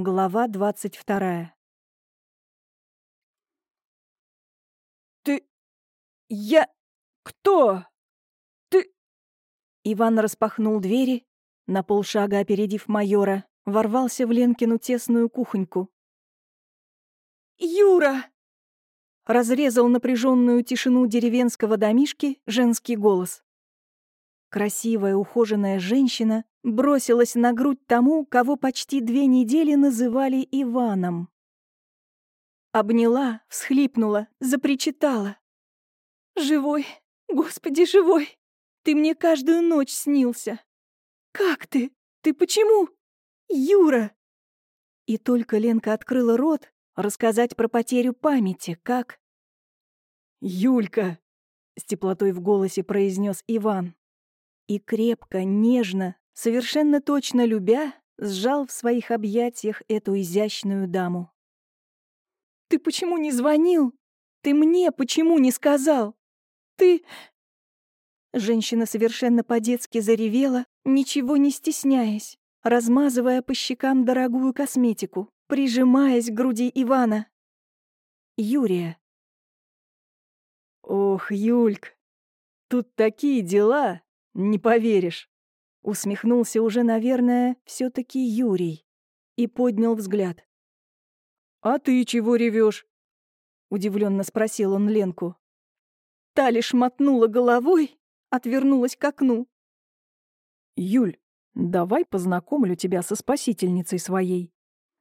Глава двадцать вторая. «Ты... я... кто? Ты...» Иван распахнул двери, на полшага опередив майора, ворвался в Ленкину тесную кухоньку. «Юра!» Разрезал напряженную тишину деревенского домишки женский голос. Красивая ухоженная женщина бросилась на грудь тому, кого почти две недели называли Иваном. Обняла, всхлипнула, запричитала. «Живой! Господи, живой! Ты мне каждую ночь снился! Как ты? Ты почему? Юра!» И только Ленка открыла рот рассказать про потерю памяти, как... «Юлька!» — с теплотой в голосе произнес Иван. И крепко, нежно, совершенно точно любя, сжал в своих объятиях эту изящную даму. «Ты почему не звонил? Ты мне почему не сказал? Ты...» Женщина совершенно по-детски заревела, ничего не стесняясь, размазывая по щекам дорогую косметику, прижимаясь к груди Ивана. Юрия. «Ох, Юльк, тут такие дела, не поверишь!» Усмехнулся уже, наверное, все таки Юрий и поднял взгляд. «А ты чего ревешь? удивленно спросил он Ленку. Та лишь мотнула головой, отвернулась к окну. «Юль, давай познакомлю тебя со спасительницей своей»,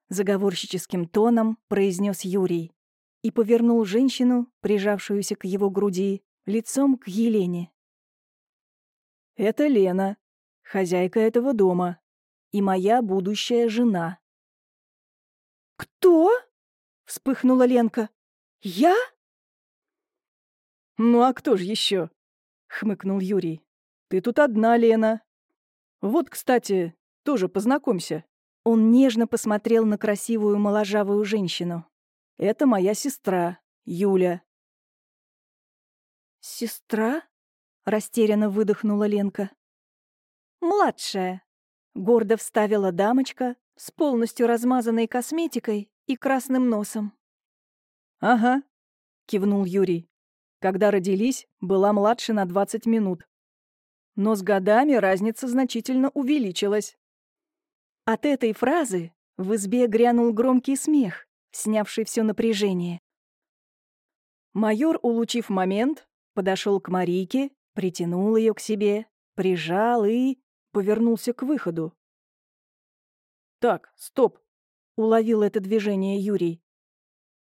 заговорщическим тоном произнес Юрий и повернул женщину, прижавшуюся к его груди, лицом к Елене. «Это Лена, хозяйка этого дома и моя будущая жена». «Кто?» — вспыхнула Ленка. «Я?» «Ну а кто же еще? хмыкнул Юрий. «Ты тут одна, Лена. Вот, кстати, тоже познакомься». Он нежно посмотрел на красивую моложавую женщину. «Это моя сестра, Юля». «Сестра?» — растерянно выдохнула Ленка. «Младшая», — гордо вставила дамочка с полностью размазанной косметикой и красным носом. «Ага», — кивнул Юрий. «Когда родились, была младше на 20 минут. Но с годами разница значительно увеличилась». От этой фразы в избе грянул громкий смех, снявший все напряжение. Майор, улучив момент, подошел к Марийке, притянул ее к себе, прижал и повернулся к выходу. «Так, стоп!» — уловил это движение Юрий.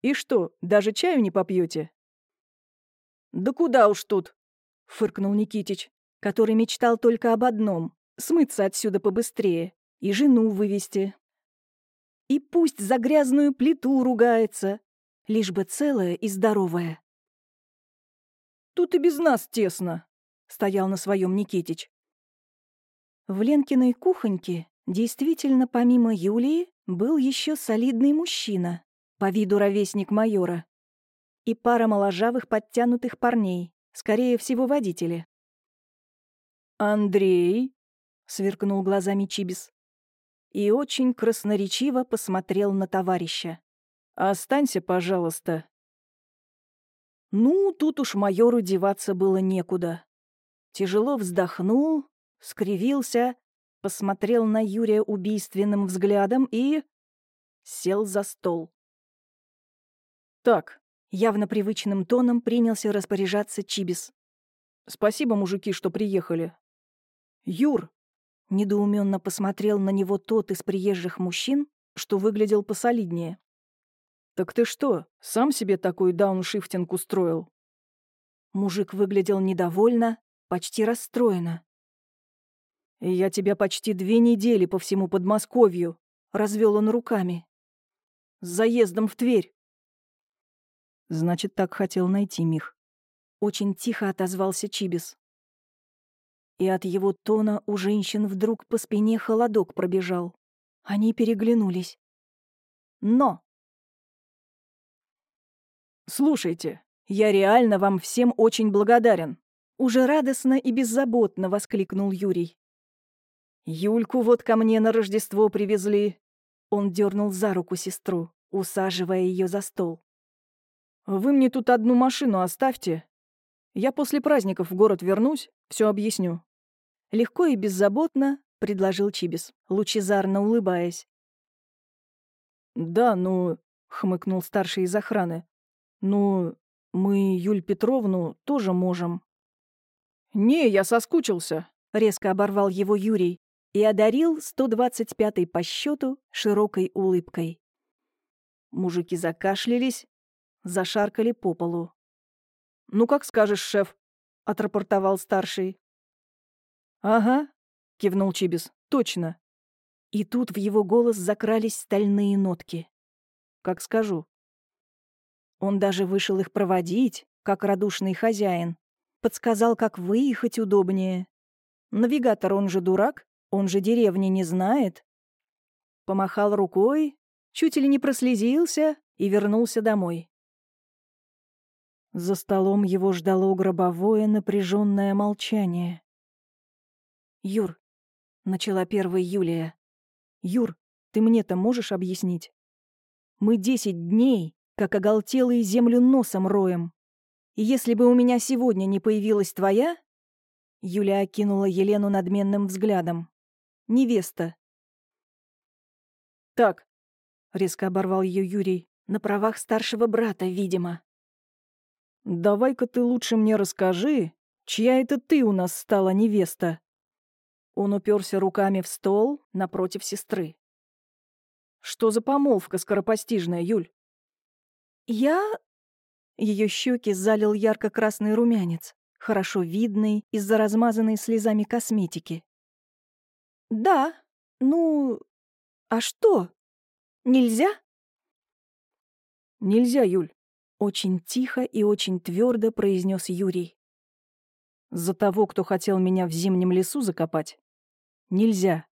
«И что, даже чаю не попьете? «Да куда уж тут!» — фыркнул Никитич, который мечтал только об одном — смыться отсюда побыстрее и жену вывести. И пусть за грязную плиту ругается, лишь бы целая и здоровая. «Тут и без нас тесно», — стоял на своем Никитич. В Ленкиной кухоньке действительно помимо Юлии был еще солидный мужчина, по виду ровесник майора, и пара моложавых подтянутых парней, скорее всего, водители. «Андрей?» — сверкнул глазами Чибис. И очень красноречиво посмотрел на товарища. «Останься, пожалуйста». Ну, тут уж майору деваться было некуда. Тяжело вздохнул, скривился, посмотрел на Юрия убийственным взглядом и... сел за стол. «Так», — явно привычным тоном принялся распоряжаться Чибис. «Спасибо, мужики, что приехали». «Юр», — недоуменно посмотрел на него тот из приезжих мужчин, что выглядел посолиднее. «Так ты что, сам себе такой дауншифтинг устроил?» Мужик выглядел недовольно, почти расстроенно. «Я тебя почти две недели по всему Подмосковью», — развел он руками. «С заездом в Тверь». «Значит, так хотел найти Мих». Очень тихо отозвался Чибис. И от его тона у женщин вдруг по спине холодок пробежал. Они переглянулись. «Но!» «Слушайте, я реально вам всем очень благодарен», уже радостно и беззаботно воскликнул Юрий. Юльку вот ко мне на Рождество привезли. Он дернул за руку сестру, усаживая ее за стол. «Вы мне тут одну машину оставьте. Я после праздников в город вернусь, все объясню». Легко и беззаботно предложил Чибис, лучезарно улыбаясь. «Да, ну...» — хмыкнул старший из охраны. «Ну, мы Юль Петровну тоже можем». «Не, я соскучился», — резко оборвал его Юрий и одарил 125-й по счету широкой улыбкой. Мужики закашлялись, зашаркали по полу. «Ну, как скажешь, шеф», — отрапортовал старший. «Ага», — кивнул Чибис, — «точно». И тут в его голос закрались стальные нотки. «Как скажу». Он даже вышел их проводить, как радушный хозяин. Подсказал, как выехать удобнее. Навигатор, он же дурак, он же деревни не знает. Помахал рукой, чуть ли не прослезился и вернулся домой. За столом его ждало гробовое напряженное молчание. «Юр», — начала первая Юлия, — «Юр, ты мне-то можешь объяснить? Мы десять дней, как оголтелые землю носом роем. Если бы у меня сегодня не появилась твоя...» Юля окинула Елену надменным взглядом. «Невеста». «Так», — резко оборвал ее Юрий, на правах старшего брата, видимо. «Давай-ка ты лучше мне расскажи, чья это ты у нас стала невеста?» Он уперся руками в стол напротив сестры. «Что за помолвка скоропостижная, Юль?» «Я...» Ее щеки залил ярко-красный румянец, хорошо видный из-за размазанной слезами косметики. «Да, ну... А что? Нельзя?» «Нельзя, Юль», — очень тихо и очень твердо произнес Юрий. «За того, кто хотел меня в зимнем лесу закопать, Нельзя.